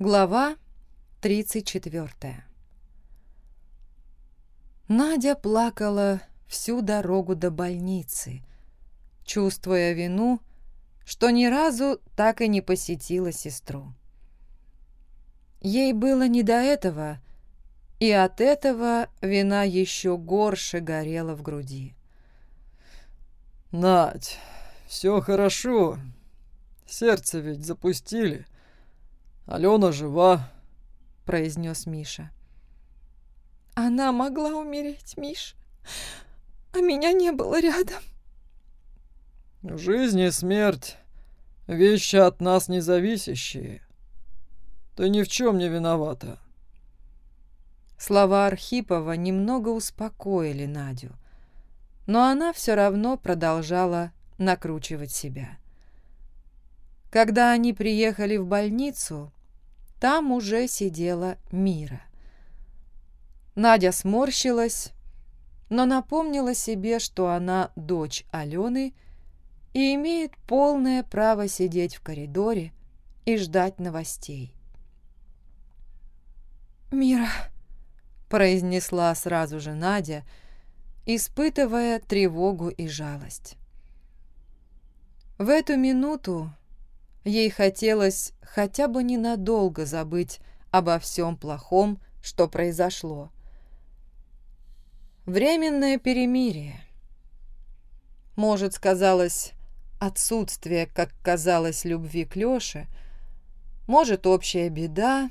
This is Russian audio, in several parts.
Глава 34 Надя плакала всю дорогу до больницы, чувствуя вину, что ни разу так и не посетила сестру. Ей было не до этого, и от этого вина еще горше горела в груди. «Надь, все хорошо. Сердце ведь запустили. Алена жива», — произнес Миша. «Она могла умереть, Миш, а меня не было рядом». «Жизнь и смерть — вещи от нас независящие. Ты ни в чем не виновата». Слова Архипова немного успокоили Надю, но она все равно продолжала накручивать себя. Когда они приехали в больницу, там уже сидела Мира. Надя сморщилась, но напомнила себе, что она дочь Алены и имеет полное право сидеть в коридоре и ждать новостей. «Мира», — произнесла сразу же Надя, испытывая тревогу и жалость. В эту минуту ей хотелось хотя бы ненадолго забыть обо всем плохом, что произошло. Временное перемирие. Может, сказалось отсутствие, как казалось, любви к Лёше, может, общая беда,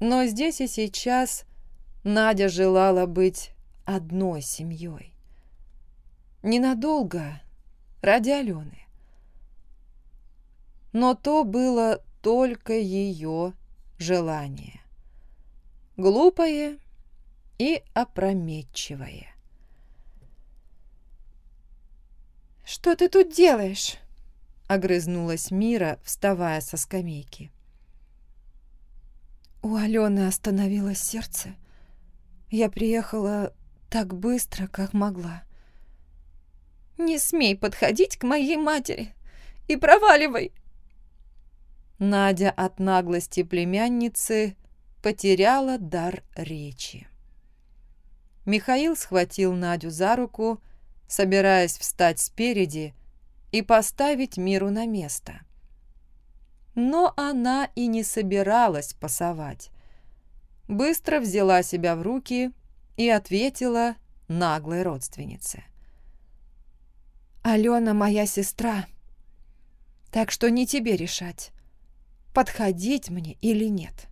но здесь и сейчас Надя желала быть одной семьей. Ненадолго, ради Алены. Но то было только ее желание. Глупое и опрометчивое. «Что ты тут делаешь?» — огрызнулась Мира, вставая со скамейки. У Алены остановилось сердце. Я приехала так быстро, как могла. «Не смей подходить к моей матери и проваливай!» Надя от наглости племянницы потеряла дар речи. Михаил схватил Надю за руку, собираясь встать спереди и поставить миру на место. Но она и не собиралась пасовать. Быстро взяла себя в руки и ответила наглой родственнице. «Алена моя сестра, так что не тебе решать подходить мне или нет.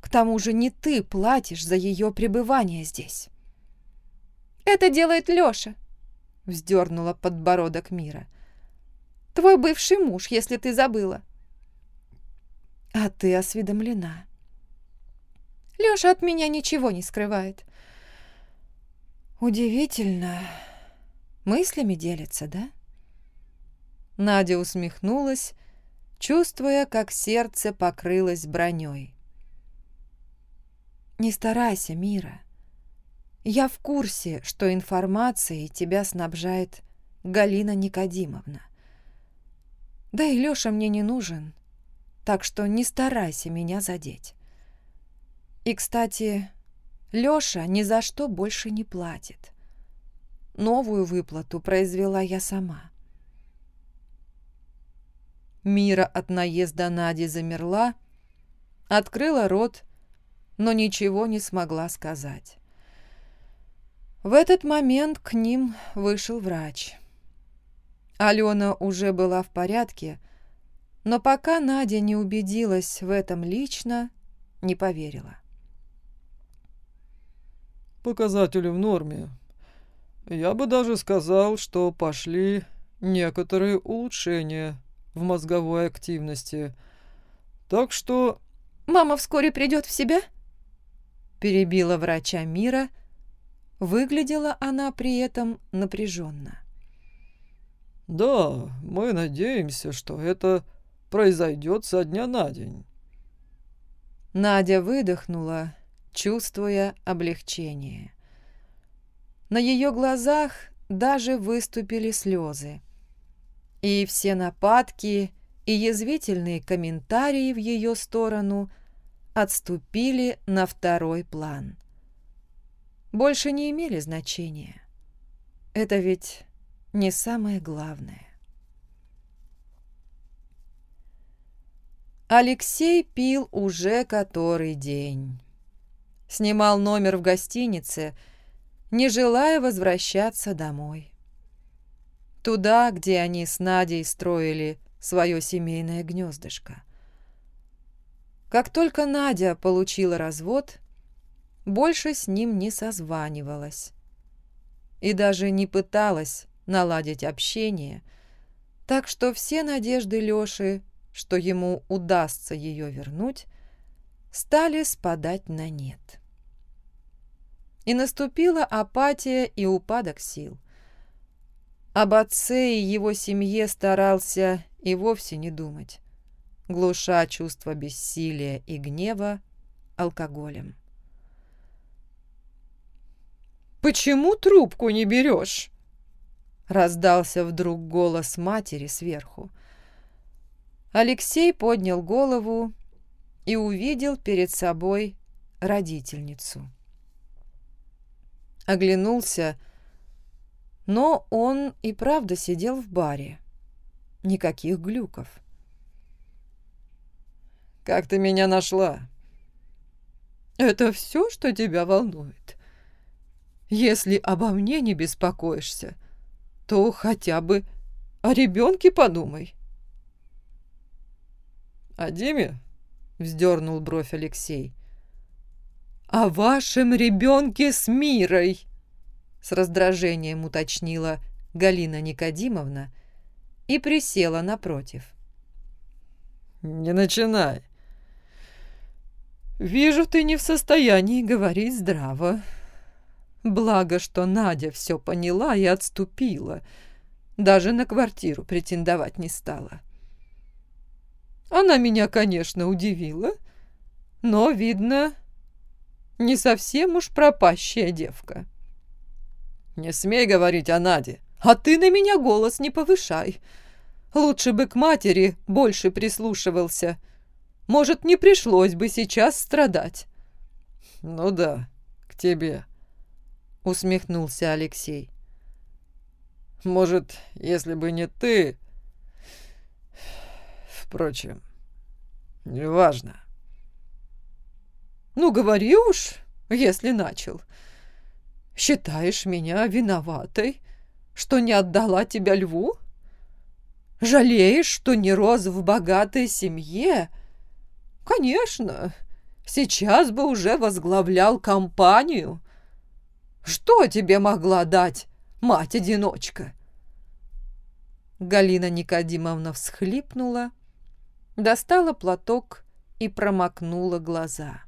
К тому же не ты платишь за ее пребывание здесь. «Это делает Лёша», — вздернула подбородок Мира. «Твой бывший муж, если ты забыла». «А ты осведомлена». Лёша от меня ничего не скрывает. Удивительно. Мыслями делится, да? Надя усмехнулась чувствуя, как сердце покрылось броней. «Не старайся, Мира. Я в курсе, что информацией тебя снабжает Галина Никодимовна. Да и Лёша мне не нужен, так что не старайся меня задеть. И, кстати, Лёша ни за что больше не платит. Новую выплату произвела я сама. Мира от наезда Нади замерла, открыла рот, но ничего не смогла сказать. В этот момент к ним вышел врач. Алена уже была в порядке, но пока Надя не убедилась в этом лично, не поверила. «Показатели в норме. Я бы даже сказал, что пошли некоторые улучшения в мозговой активности. Так что... «Мама вскоре придет в себя?» Перебила врача Мира. Выглядела она при этом напряженно. «Да, мы надеемся, что это произойдет со дня на день». Надя выдохнула, чувствуя облегчение. На ее глазах даже выступили слезы и все нападки и язвительные комментарии в ее сторону отступили на второй план. Больше не имели значения. Это ведь не самое главное. Алексей пил уже который день. Снимал номер в гостинице, не желая возвращаться домой. Туда, где они с Надей строили свое семейное гнездышко. Как только Надя получила развод, больше с ним не созванивалась и даже не пыталась наладить общение, так что все надежды Лёши, что ему удастся ее вернуть, стали спадать на нет. И наступила апатия и упадок сил. Об отце и его семье старался и вовсе не думать, глуша чувство бессилия и гнева алкоголем. «Почему трубку не берешь?» Раздался вдруг голос матери сверху. Алексей поднял голову и увидел перед собой родительницу. Оглянулся, но он и правда сидел в баре. Никаких глюков. «Как ты меня нашла?» «Это все, что тебя волнует? Если обо мне не беспокоишься, то хотя бы о ребенке подумай». «О Диме?» — вздернул бровь Алексей. «О вашем ребенке с Мирой!» — с раздражением уточнила Галина Никодимовна — и присела напротив. «Не начинай!» «Вижу, ты не в состоянии говорить здраво. Благо, что Надя все поняла и отступила. Даже на квартиру претендовать не стала. Она меня, конечно, удивила, но, видно, не совсем уж пропащая девка». «Не смей говорить о Наде!» А ты на меня голос не повышай. Лучше бы к матери больше прислушивался. Может, не пришлось бы сейчас страдать. Ну да, к тебе, усмехнулся Алексей. Может, если бы не ты... Впрочем, неважно. Ну, говори уж, если начал. Считаешь меня виноватой что не отдала тебя льву? Жалеешь, что не рос в богатой семье? Конечно, сейчас бы уже возглавлял компанию. Что тебе могла дать мать-одиночка? Галина Никодимовна всхлипнула, достала платок и промокнула глаза.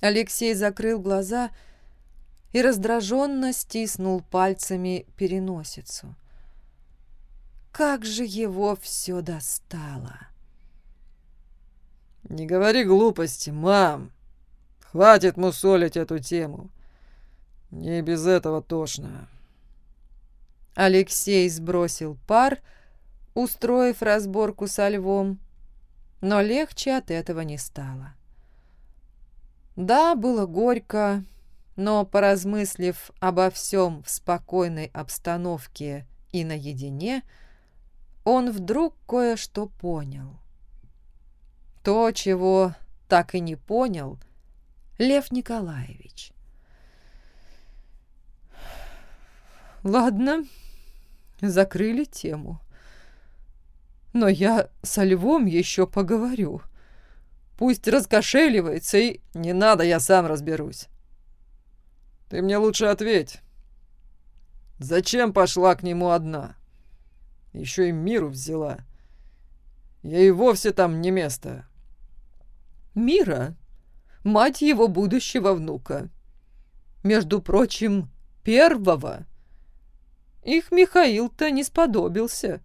Алексей закрыл глаза и и раздраженно стиснул пальцами переносицу. Как же его все достало! «Не говори глупости, мам! Хватит мусолить эту тему. Мне без этого тошно». Алексей сбросил пар, устроив разборку со львом, но легче от этого не стало. Да, было горько, но, поразмыслив обо всем в спокойной обстановке и наедине, он вдруг кое-что понял. То, чего так и не понял Лев Николаевич. «Ладно, закрыли тему. Но я со Львом еще поговорю. Пусть раскошеливается и... Не надо, я сам разберусь. Ты мне лучше ответь. Зачем пошла к нему одна? Еще и миру взяла. Ей вовсе там не место. Мира — мать его будущего внука. Между прочим, первого. Их Михаил-то не сподобился.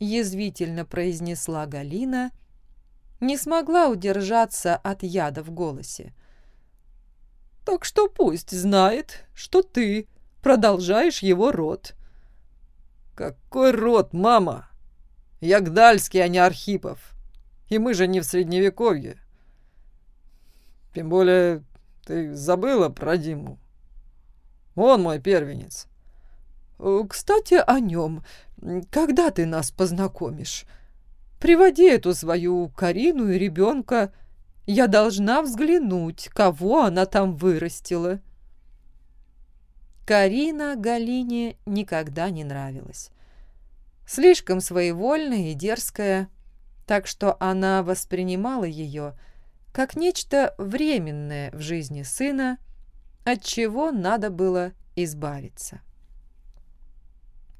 Язвительно произнесла Галина, не смогла удержаться от яда в голосе. — так что пусть знает, что ты продолжаешь его род». «Какой род, мама? Я Гдальский, а не Архипов. И мы же не в Средневековье. Тем более, ты забыла про Диму. Он мой первенец. Э, кстати, о нем. Когда ты нас познакомишь? Приводи эту свою Карину и ребенка. Я должна взглянуть, кого она там вырастила. Карина Галине никогда не нравилась. Слишком своевольная и дерзкая, так что она воспринимала ее как нечто временное в жизни сына, от чего надо было избавиться.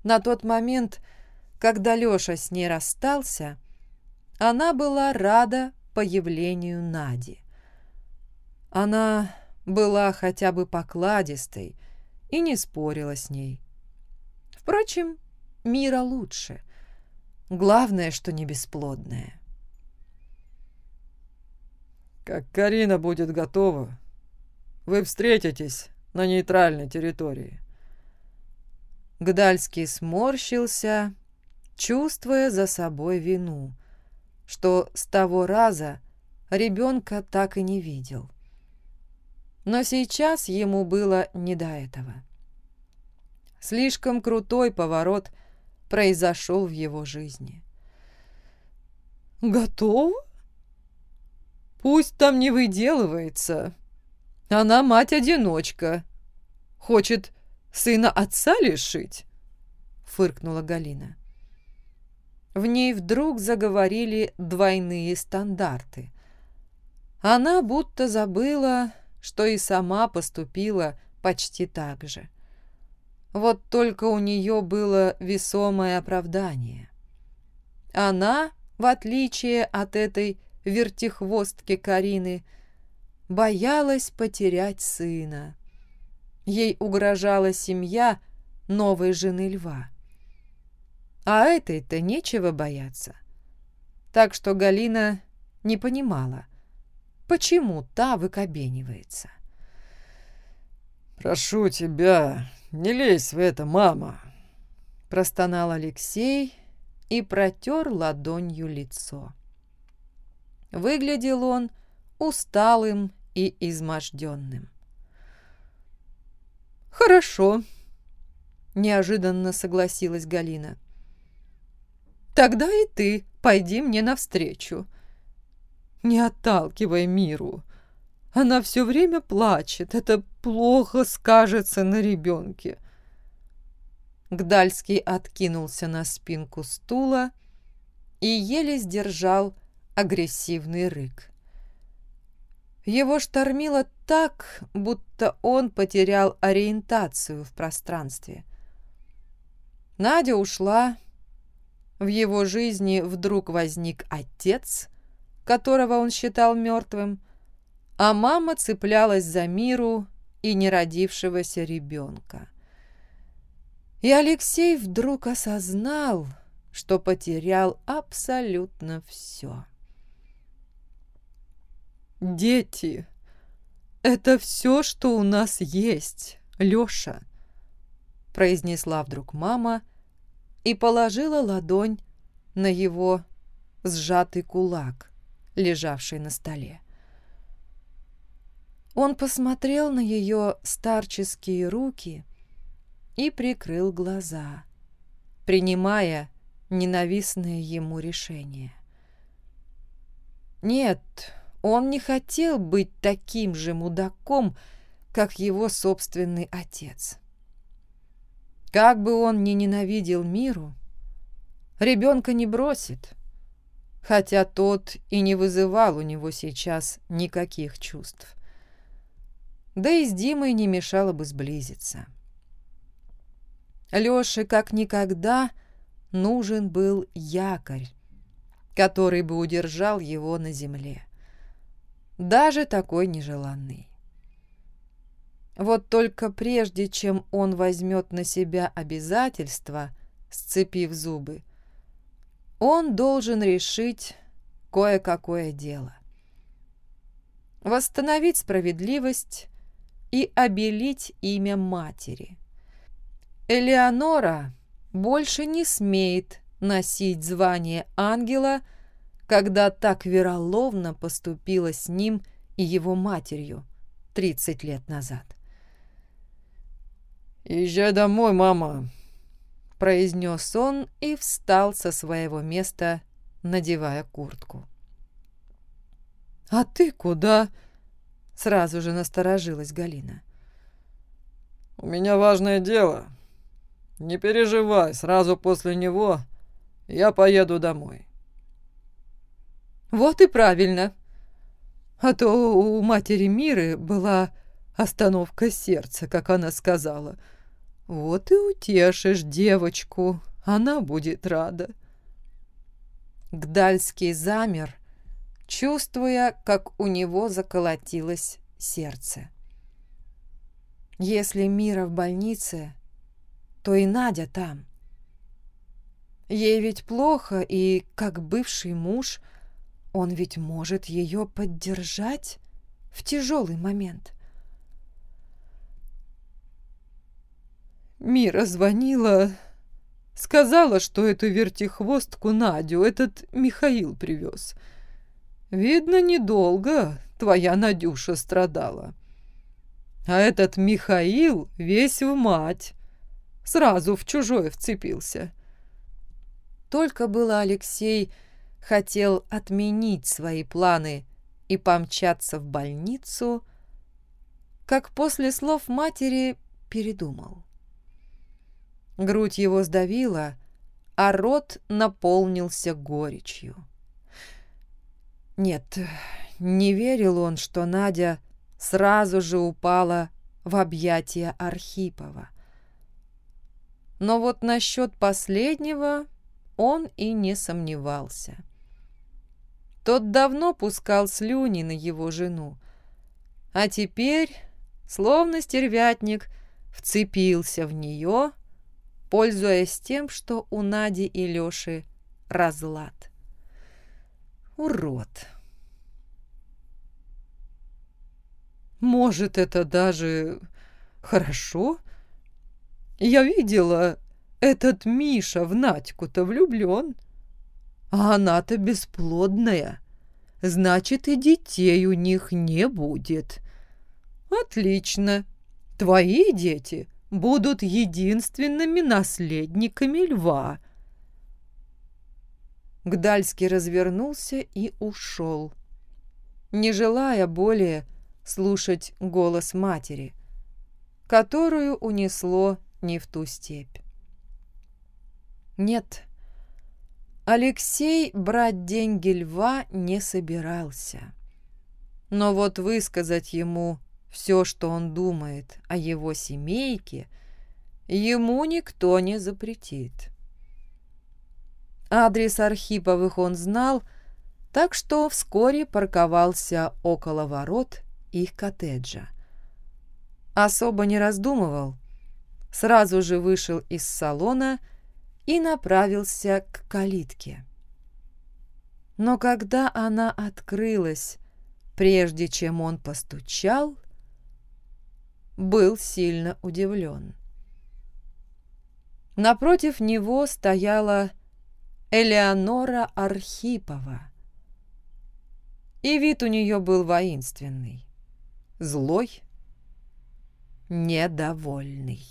На тот момент, когда Лёша с ней расстался, она была рада появлению Нади. Она была хотя бы покладистой и не спорила с ней. Впрочем, мира лучше. Главное, что не бесплодная. Как Карина будет готова, вы встретитесь на нейтральной территории. Гдальский сморщился, чувствуя за собой вину, что с того раза ребенка так и не видел. Но сейчас ему было не до этого. Слишком крутой поворот произошел в его жизни. «Готов? Пусть там не выделывается. Она мать-одиночка. Хочет сына отца лишить?» — фыркнула Галина. В ней вдруг заговорили двойные стандарты. Она будто забыла, что и сама поступила почти так же. Вот только у нее было весомое оправдание. Она, в отличие от этой вертихвостки Карины, боялась потерять сына. Ей угрожала семья новой жены льва. А этой-то нечего бояться. Так что Галина не понимала, почему та выкобенивается. «Прошу тебя, не лезь в это, мама!» Простонал Алексей и протер ладонью лицо. Выглядел он усталым и изможденным. «Хорошо», — неожиданно согласилась Галина. «Тогда и ты пойди мне навстречу. Не отталкивай миру. Она все время плачет, это плохо скажется на ребенке». Гдальский откинулся на спинку стула и еле сдержал агрессивный рык. Его штормило так, будто он потерял ориентацию в пространстве. Надя ушла. В его жизни вдруг возник отец, которого он считал мертвым, а мама цеплялась за миру и неродившегося ребенка. И Алексей вдруг осознал, что потерял абсолютно все. «Дети, это все, что у нас есть, Леша», произнесла вдруг мама и положила ладонь на его сжатый кулак, лежавший на столе. Он посмотрел на ее старческие руки и прикрыл глаза, принимая ненавистное ему решение. Нет, он не хотел быть таким же мудаком, как его собственный отец. Как бы он ни ненавидел миру, ребенка не бросит, хотя тот и не вызывал у него сейчас никаких чувств. Да и с Димой не мешало бы сблизиться. Лёше как никогда нужен был якорь, который бы удержал его на земле даже такой нежеланный. Вот только прежде, чем он возьмет на себя обязательства, сцепив зубы, он должен решить кое-какое дело. Восстановить справедливость и обелить имя матери. Элеонора больше не смеет носить звание ангела, когда так вероловно поступила с ним и его матерью 30 лет назад. «Езжай домой, мама», — произнес он и встал со своего места, надевая куртку. «А ты куда?» — сразу же насторожилась Галина. «У меня важное дело. Не переживай, сразу после него я поеду домой». «Вот и правильно. А то у матери Миры была остановка сердца, как она сказала. Вот и утешишь девочку, она будет рада». Гдальский замер, чувствуя, как у него заколотилось сердце. Если Мира в больнице, то и Надя там. Ей ведь плохо, и, как бывший муж, он ведь может ее поддержать в тяжелый момент. Мира звонила, сказала, что эту вертихвостку Надю этот Михаил привез — Видно, недолго твоя Надюша страдала. А этот Михаил весь в мать. Сразу в чужое вцепился. Только было Алексей хотел отменить свои планы и помчаться в больницу, как после слов матери передумал. Грудь его сдавила, а рот наполнился горечью. Нет, не верил он, что Надя сразу же упала в объятия Архипова. Но вот насчет последнего он и не сомневался. Тот давно пускал слюни на его жену, а теперь, словно стервятник, вцепился в нее, пользуясь тем, что у Нади и Лёши разлад. Урод. Может, это даже хорошо? Я видела, этот Миша в Надьку-то влюблен, а она-то бесплодная. Значит, и детей у них не будет. Отлично. Твои дети будут единственными наследниками льва. Гдальский развернулся и ушел, не желая более слушать голос матери, которую унесло не в ту степь. Нет, Алексей брать деньги льва не собирался. Но вот высказать ему все, что он думает о его семейке, ему никто не запретит. Адрес Архиповых он знал, так что вскоре парковался около ворот их коттеджа. Особо не раздумывал, сразу же вышел из салона и направился к калитке. Но когда она открылась, прежде чем он постучал, был сильно удивлен. Напротив него стояла Элеонора Архипова. И вид у нее был воинственный, злой, недовольный.